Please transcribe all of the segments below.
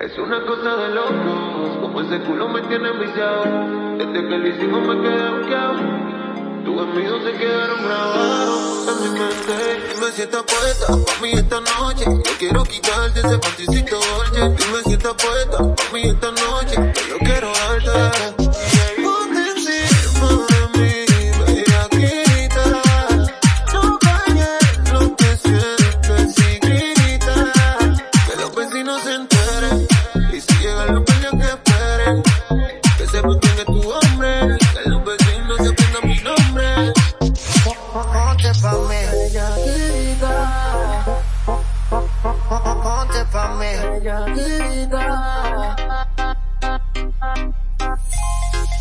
Es una cosa de locos, como ese culo me tiene viciado. Desde que lo hicimos me quedé bloqueado. Tus amigos se quedaron grabados en mi mente. Dime si estás puesta pa' mí esta noche. Yo quiero quitarte ese panticito oye. Dime si estás puesta pa' mí esta noche. Yo quiero darte.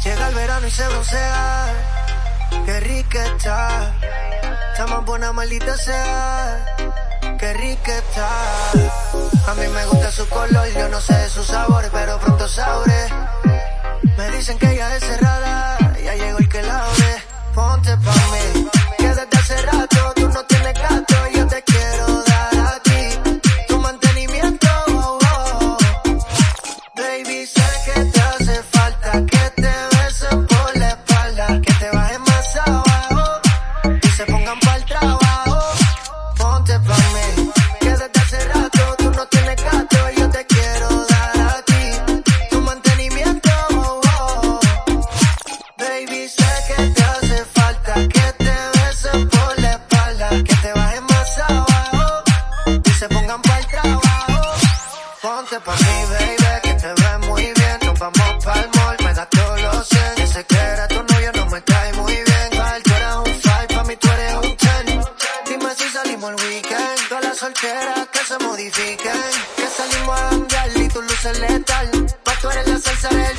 Llega el verano y se broncea. Qué rica está. Está buena, maldita sea. Qué rica está. A mí me gusta su color, yo no sé de su sabor, pero pronto sabré. Me dicen que ella es cerrada, Ponte pa' mí, baby, que te ves muy bien. Nos vamos pa'l mall, me das todos los 100. Ese que era tu novio no me cae muy bien. Pa'l tú eres un 5, pa' mí tú eres un 10. Dime si salimos el weekend. Todas las solteras que se modifiquen. Que salimos a janguear y tu luces letal. Pa' tú eres la salsa del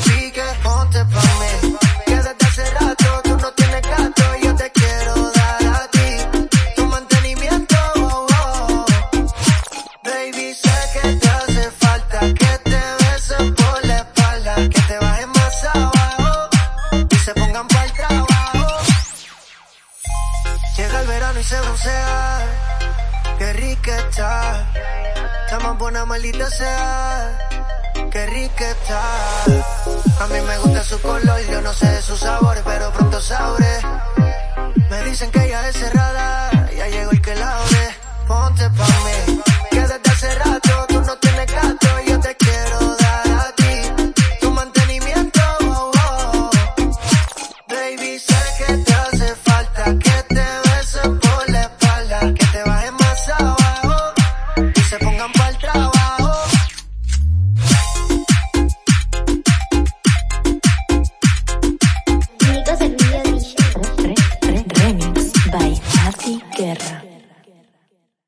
Llega el verano y se broncea, qué rica está. Está más buena, maldita sea, qué rica está. A mí me gusta su color, yo no sé de su sabor, pero pronto sabré. Me dicen que ella es cerrada,